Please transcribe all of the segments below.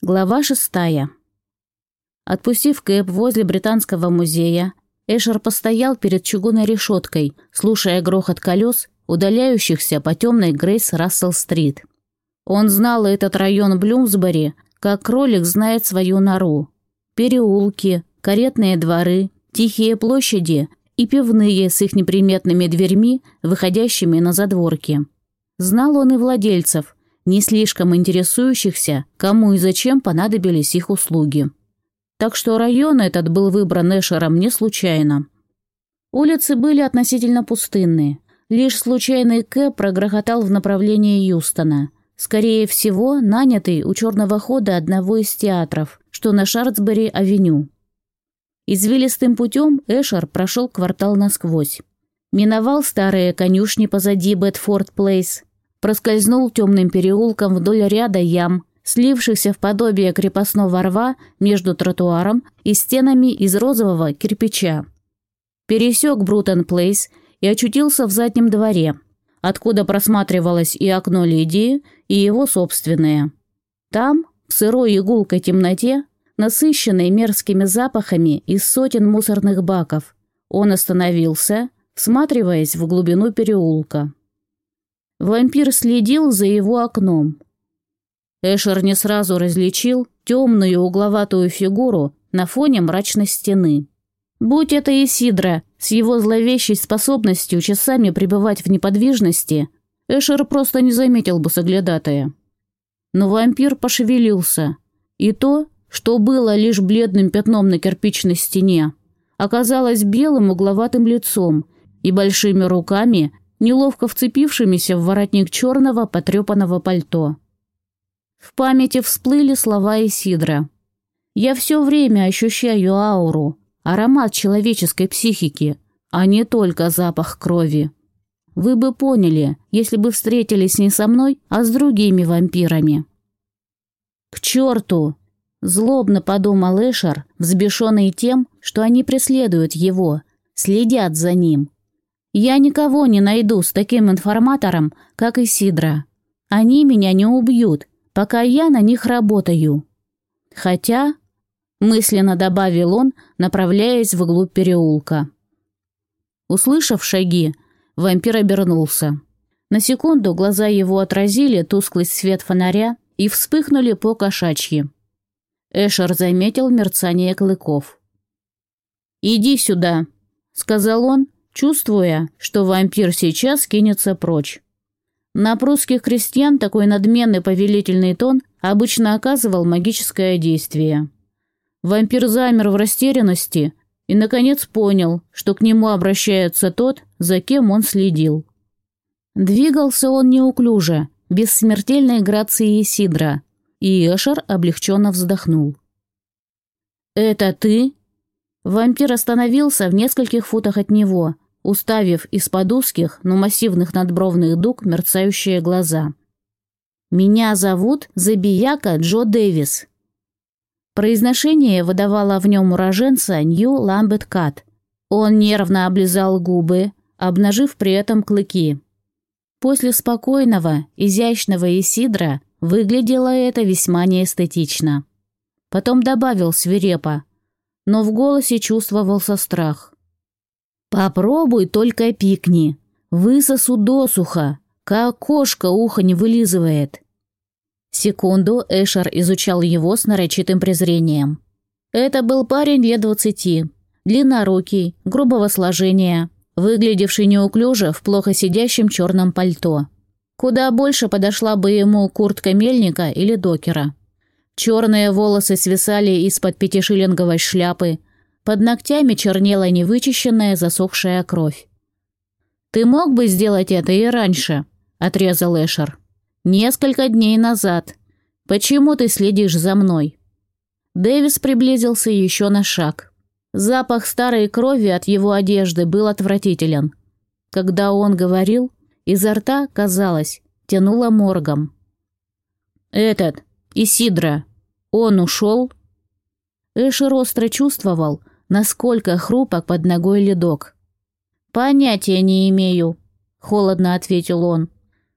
Глава шестая. Отпустив Кэп возле Британского музея, Эшер постоял перед чугунной решеткой, слушая грохот колес, удаляющихся по темной Грейс Рассел-стрит. Он знал этот район Блюмсбери, как кролик знает свою нору. Переулки, каретные дворы, тихие площади и пивные с их неприметными дверьми, выходящими на задворки. Знал он и владельцев – не слишком интересующихся, кому и зачем понадобились их услуги. Так что район этот был выбран Эшером не случайно. Улицы были относительно пустынные. Лишь случайный Кэп прогрохотал в направлении Юстона. Скорее всего, нанятый у черного хода одного из театров, что на Шартсбери-авеню. Извилистым путем Эшер прошел квартал насквозь. Миновал старые конюшни позади Бедфорд-Плейс, проскользнул темным переулком вдоль ряда ям, слившихся в подобие крепостного рва между тротуаром и стенами из розового кирпича. Пересек Брутон-Плейс и очутился в заднем дворе, откуда просматривалось и окно Лидии, и его собственное. Там, в сырой и гулкой темноте, насыщенной мерзкими запахами из сотен мусорных баков, он остановился, всматриваясь в глубину переулка. Вампир следил за его окном. Эшер не сразу различил темную угловатую фигуру на фоне мрачной стены. Будь это Исидра с его зловещей способностью часами пребывать в неподвижности, Эшер просто не заметил бы соглядатая. Но вампир пошевелился, и то, что было лишь бледным пятном на кирпичной стене, оказалось белым угловатым лицом и большими руками, неловко вцепившимися в воротник черного потрепанного пальто. В памяти всплыли слова Исидра. «Я все время ощущаю ауру, аромат человеческой психики, а не только запах крови. Вы бы поняли, если бы встретились не со мной, а с другими вампирами». «К черту!» – злобно подумал Эшер, взбешенный тем, что они преследуют его, следят за ним – я никого не найду с таким информатором, как Исидра. Они меня не убьют, пока я на них работаю. Хотя, мысленно добавил он, направляясь вглубь переулка. Услышав шаги, вампир обернулся. На секунду глаза его отразили тусклый свет фонаря и вспыхнули по кошачьи. Эшер заметил мерцание клыков. «Иди сюда», — сказал он, чувствуя, что вампир сейчас кинется прочь. На прусских крестьян такой надменный повелительный тон обычно оказывал магическое действие. Вампир замер в растерянности и, наконец, понял, что к нему обращается тот, за кем он следил. Двигался он неуклюже, без смертельной грации Сидра, и Эшер облегченно вздохнул. «Это ты?» Вампир остановился в нескольких футах от него – уставив из-под узких, но массивных надбровных дуг мерцающие глаза. «Меня зовут Забияка Джо Дэвис». Произношение выдавало в нем уроженца Нью Ламбет Кат. Он нервно облизал губы, обнажив при этом клыки. После спокойного, изящного Исидра выглядело это весьма неэстетично. Потом добавил свирепо, но в голосе чувствовался страх. Попробуй только пикни. Высосу досуха, как кошка ухо не вылизывает. Секунду Эшер изучал его с нарочитым презрением. Это был парень лет двадцати, длиннорукий, грубого сложения, выглядевший неуклюже в плохо сидящем черном пальто. Куда больше подошла бы ему куртка мельника или докера. Черные волосы свисали из-под пятишиллинговой шляпы, под ногтями чернела невычищенная засохшая кровь. «Ты мог бы сделать это и раньше», — отрезал Эшер. «Несколько дней назад. Почему ты следишь за мной?» Дэвис приблизился еще на шаг. Запах старой крови от его одежды был отвратителен. Когда он говорил, изо рта, казалось, тянуло моргом. «Этот, Исидра, он ушел?» Эшер остро чувствовал, насколько хрупок под ногой ледок. «Понятия не имею», — холодно ответил он.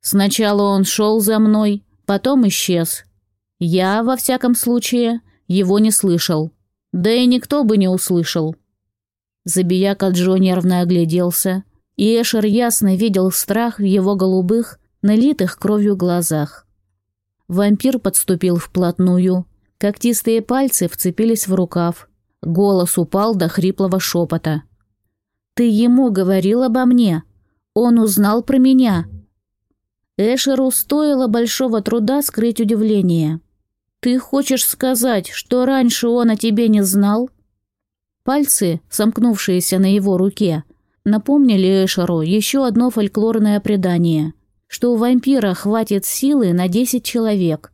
«Сначала он шел за мной, потом исчез. Я, во всяком случае, его не слышал. Да и никто бы не услышал. Забияка Джо нервно огляделся, и Эшер ясно видел страх в его голубых, налитых кровью глазах. Вампир подступил вплотную, когтистые пальцы вцепились в рукав, голос упал до хриплого шепота. «Ты ему говорил обо мне. Он узнал про меня». Эшеру стоило большого труда скрыть удивление. «Ты хочешь сказать, что раньше он о тебе не знал?» Пальцы, сомкнувшиеся на его руке, напомнили Эшеру еще одно фольклорное предание, что у вампира хватит силы на десять человек.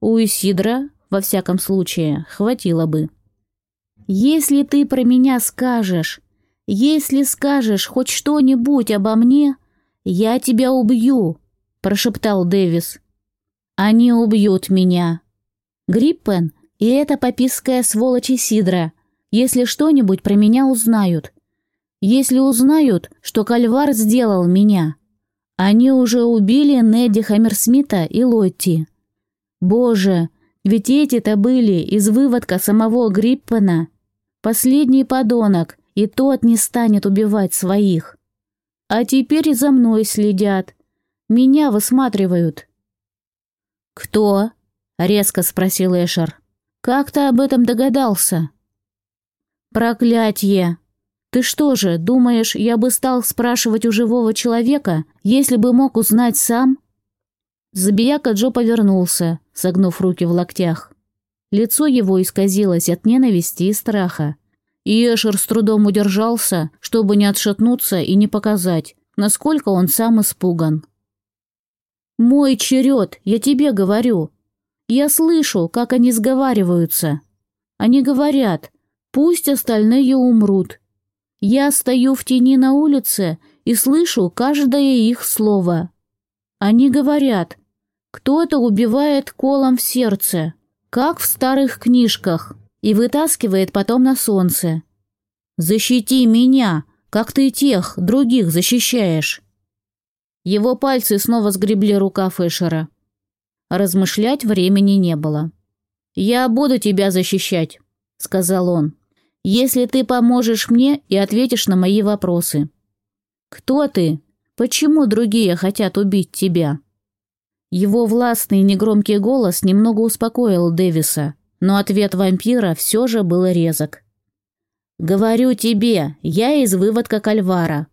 У Исидра, во всяком случае, хватило бы. «Если ты про меня скажешь, если скажешь хоть что-нибудь обо мне, я тебя убью», – прошептал Дэвис. «Они убьют меня. Гриппен и эта попиская сволочь Сидра – если что-нибудь про меня узнают. Если узнают, что Кальвар сделал меня. Они уже убили Недди Хаммерсмита и Лотти. Боже, ведь эти-то были из выводка самого Гриппена. Последний подонок, и тот не станет убивать своих. А теперь за мной следят. Меня высматривают. «Кто?» — резко спросил Эшер. «Как ты об этом догадался?» «Проклятье! Ты что же, думаешь, я бы стал спрашивать у живого человека, если бы мог узнать сам?» Забияка Джо повернулся, согнув руки в локтях. Лицо его исказилось от ненависти и страха. И Эшер с трудом удержался, чтобы не отшатнуться и не показать, насколько он сам испуган. «Мой черед, я тебе говорю. Я слышу, как они сговариваются. Они говорят, Пусть остальные умрут. Я стою в тени на улице и слышу каждое их слово. Они говорят, кто-то убивает колом в сердце, как в старых книжках, и вытаскивает потом на солнце. «Защити меня, как ты тех, других защищаешь!» Его пальцы снова сгребли рука Фэшера. Размышлять времени не было. «Я буду тебя защищать», — сказал он если ты поможешь мне и ответишь на мои вопросы. Кто ты? Почему другие хотят убить тебя?» Его властный негромкий голос немного успокоил Дэвиса, но ответ вампира все же был резок. «Говорю тебе, я из выводка Кальвара,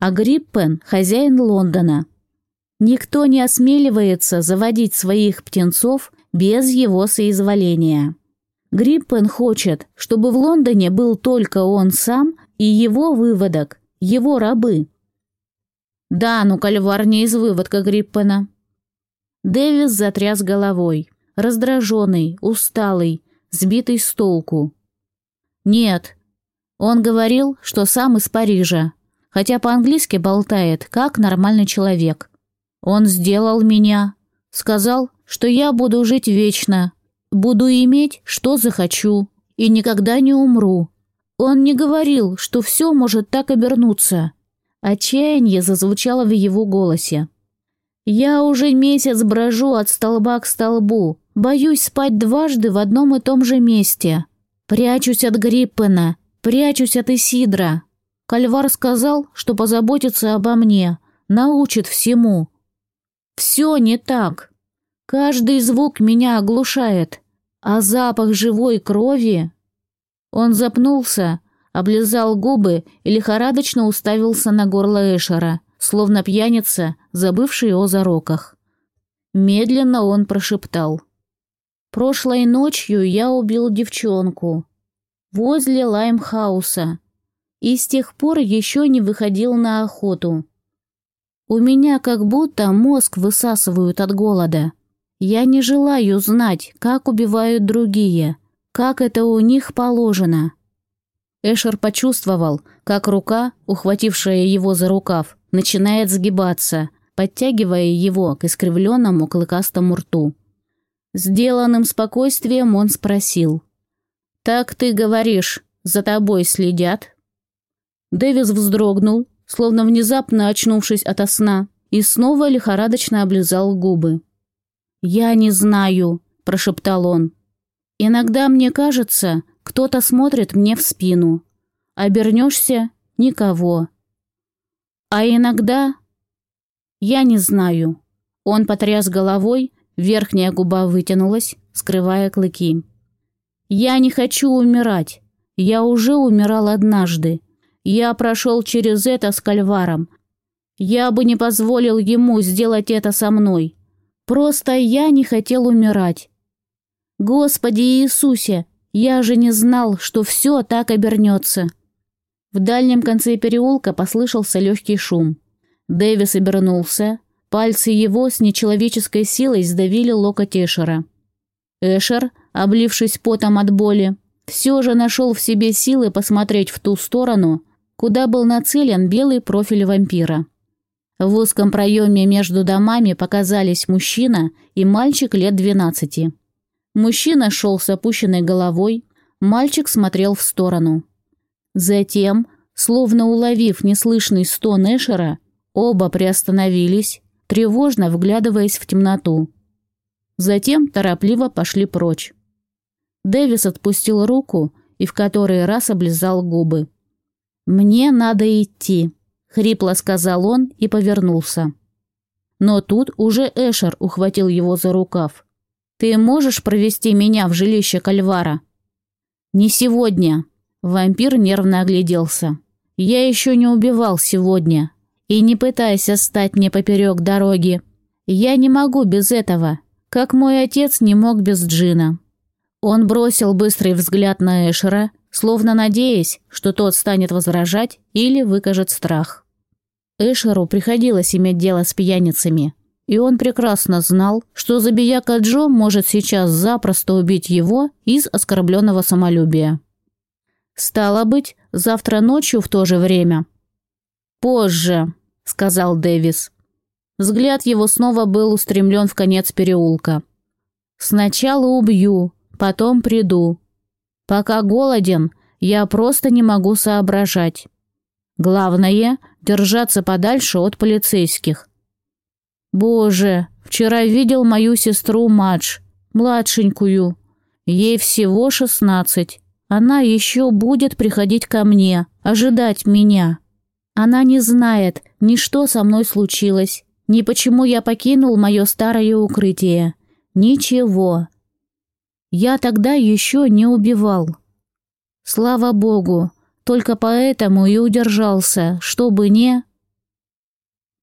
а Гриппен – хозяин Лондона. Никто не осмеливается заводить своих птенцов без его соизволения». Гриппен хочет, чтобы в Лондоне был только он сам и его выводок, его рабы. Да, ну Кальвар не из выводка Гриппена. Дэвис затряс головой, раздраженный, усталый, сбитый с толку. Нет, он говорил, что сам из Парижа, хотя по-английски болтает, как нормальный человек. Он сделал меня, сказал, что я буду жить вечно, Буду иметь, что захочу, и никогда не умру. Он не говорил, что все может так обернуться. Отчаяние зазвучало в его голосе. «Я уже месяц брожу от столба к столбу, боюсь спать дважды в одном и том же месте. Прячусь от Гриппена, прячусь от Исидра. Кальвар сказал, что позаботится обо мне, научит всему. Все не так. Каждый звук меня оглушает, а запах живой крови... Он запнулся, облизал губы и лихорадочно уставился на горло Эшера, словно пьяница, забывший о зароках. Медленно он прошептал. «Прошлой ночью я убил девчонку. Возле Лаймхауса. И с тех пор еще не выходил на охоту. У меня как будто мозг высасывают от голода. Я не желаю знать, как убивают другие, как это у них положено». Эшер почувствовал, как рука, ухватившая его за рукав, начинает сгибаться, подтягивая его к искривленному клыкастому рту. Сделанным спокойствием он спросил. «Так ты говоришь, за тобой следят?» Дэвис вздрогнул, словно внезапно очнувшись ото сна, и снова лихорадочно облизал губы. «Я не знаю», — прошептал он. «Иногда мне кажется, кто-то смотрит мне в спину. Обернешься — никого. А иногда... Я не знаю». Он потряс головой, верхняя губа вытянулась, скрывая клыки. «Я не хочу умирать. Я уже умирал однажды. Я прошел через это с Кальваром. Я бы не позволил ему сделать это со мной. Просто я не хотел умирать. Господи Иисусе, я же не знал, что все так обернется. В дальнем конце переулка послышался легкий шум. Дэвис обернулся. Пальцы его с нечеловеческой силой сдавили локоть Эшера. Эшер, облившись потом от боли, все же нашел в себе силы посмотреть в ту сторону, куда был нацелен белый профиль вампира. В узком проеме между домами показались мужчина и мальчик лет двенадцати. Мужчина шел с опущенной головой, мальчик смотрел в сторону. Затем, словно уловив неслышный стон Эшера, оба приостановились, тревожно вглядываясь в темноту. Затем торопливо пошли прочь. Дэвис отпустил руку и в который раз облизал губы. «Мне надо идти», — хрипло сказал он и повернулся. Но тут уже Эшер ухватил его за рукав. «Ты можешь провести меня в жилище Кальвара?» «Не сегодня», — вампир нервно огляделся. «Я еще не убивал сегодня. И не пытайся стать мне поперек дороги. Я не могу без этого, как мой отец не мог без Джина». Он бросил быстрый взгляд на Эшера словно надеясь, что тот станет возражать или выкажет страх. Эшеру приходилось иметь дело с пьяницами, и он прекрасно знал, что забияка Джо может сейчас запросто убить его из оскорбленного самолюбия. «Стало быть, завтра ночью в то же время». «Позже», — сказал Дэвис. Взгляд его снова был устремлен в конец переулка. «Сначала убью, потом приду. Пока голоден, я просто не могу соображать. Главное — держаться подальше от полицейских. Боже, вчера видел мою сестру Мадж, младшенькую. Ей всего шестнадцать. Она еще будет приходить ко мне, ожидать меня. Она не знает, ни что со мной случилось, ни почему я покинул мое старое укрытие. Ничего. Я тогда еще не убивал. Слава богу, только поэтому и удержался, чтобы не...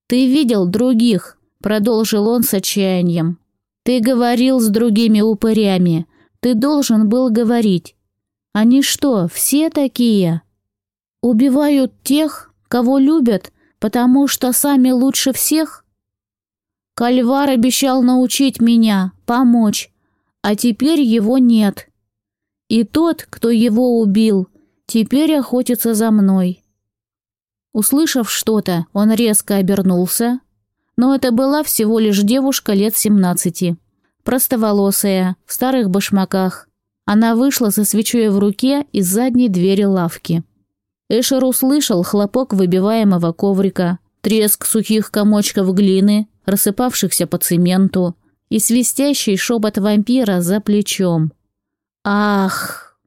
«Ты видел других», — продолжил он с отчаянием. «Ты говорил с другими упырями. Ты должен был говорить. Они что, все такие? Убивают тех, кого любят, потому что сами лучше всех?» Кальвар обещал научить меня, помочь, а теперь его нет. И тот, кто его убил, теперь охотится за мной. Услышав что-то, он резко обернулся, но это была всего лишь девушка лет семнадцати, простоволосая, в старых башмаках. Она вышла со свечой в руке из задней двери лавки. Эшер услышал хлопок выбиваемого коврика, треск сухих комочков глины, рассыпавшихся по цементу, и свистящий шепот вампира за плечом. «Ах!»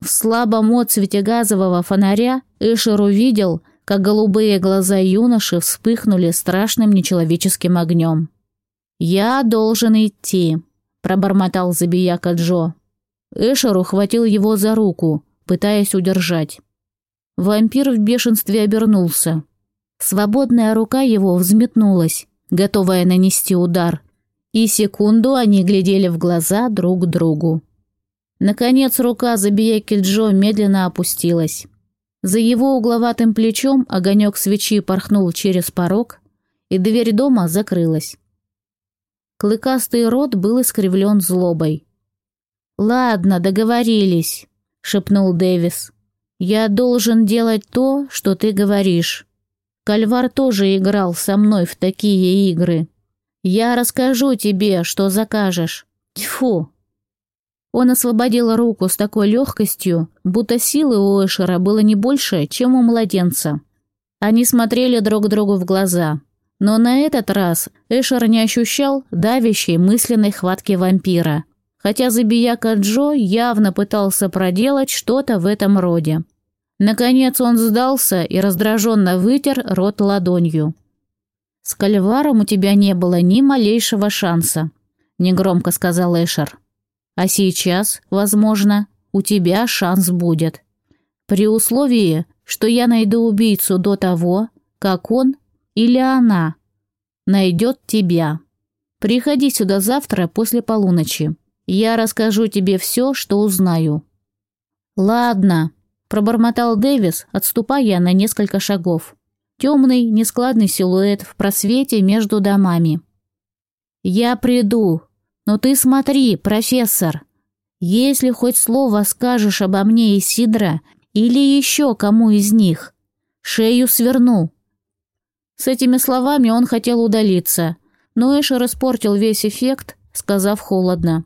В слабом отсвете газового фонаря Эшер увидел, как голубые глаза юноши вспыхнули страшным нечеловеческим огнем. «Я должен идти», — пробормотал забияка Джо. Эшер ухватил его за руку, пытаясь удержать. Вампир в бешенстве обернулся. Свободная рука его взметнулась, готовая нанести удар, и секунду они глядели в глаза друг другу. Наконец рука забияки Джо медленно опустилась. За его угловатым плечом огонек свечи порхнул через порог, и дверь дома закрылась. Клыкастый рот был искривлен злобой. «Ладно, договорились», — шепнул Дэвис. «Я должен делать то, что ты говоришь. Кальвар тоже играл со мной в такие игры». «Я расскажу тебе, что закажешь. Тьфу!» Он освободил руку с такой легкостью, будто силы у Эшера было не больше, чем у младенца. Они смотрели друг другу в глаза. Но на этот раз Эшер не ощущал давящей мысленной хватки вампира, хотя забияка Джо явно пытался проделать что-то в этом роде. Наконец он сдался и раздраженно вытер рот ладонью. «С Кальваром у тебя не было ни малейшего шанса», — негромко сказал Эшер. «А сейчас, возможно, у тебя шанс будет. При условии, что я найду убийцу до того, как он или она найдет тебя. Приходи сюда завтра после полуночи. Я расскажу тебе все, что узнаю». «Ладно», Пробормотал Дэвис, отступая на несколько шагов. Темный, нескладный силуэт в просвете между домами. «Я приду. Но ты смотри, профессор. Если хоть слово скажешь обо мне и Сидра, или еще кому из них, шею сверну». С этими словами он хотел удалиться, но Эшер испортил весь эффект, сказав холодно.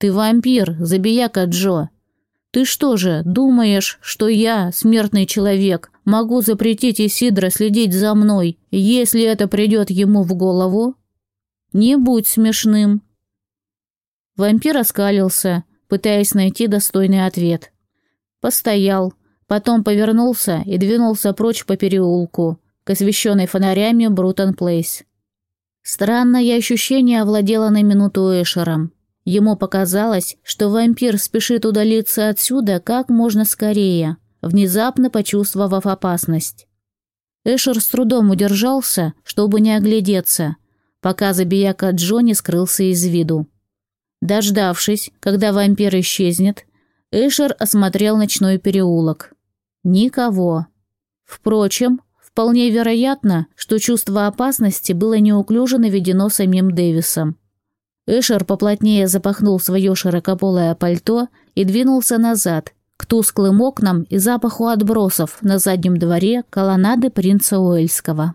«Ты вампир, забияка Джо. Ты что же, думаешь, что я, смертный человек, могу запретить Исидро следить за мной, если это придет ему в голову? Не будь смешным. Вампир оскалился, пытаясь найти достойный ответ. Постоял, потом повернулся и двинулся прочь по переулку, к освещенной фонарями Брутон Плейс. Странное ощущение овладело на минуту Эшером. Ему показалось, что вампир спешит удалиться отсюда как можно скорее, внезапно почувствовав опасность. Эшер с трудом удержался, чтобы не оглядеться, пока забияка Джонни скрылся из виду. Дождавшись, когда вампир исчезнет, Эшер осмотрел ночной переулок. Никого. Впрочем, вполне вероятно, что чувство опасности было неуклюже наведено самим Дэвисом. Эшер поплотнее запахнул свое широкополое пальто и двинулся назад, к тусклым окнам и запаху отбросов на заднем дворе колоннады принца Уэльского.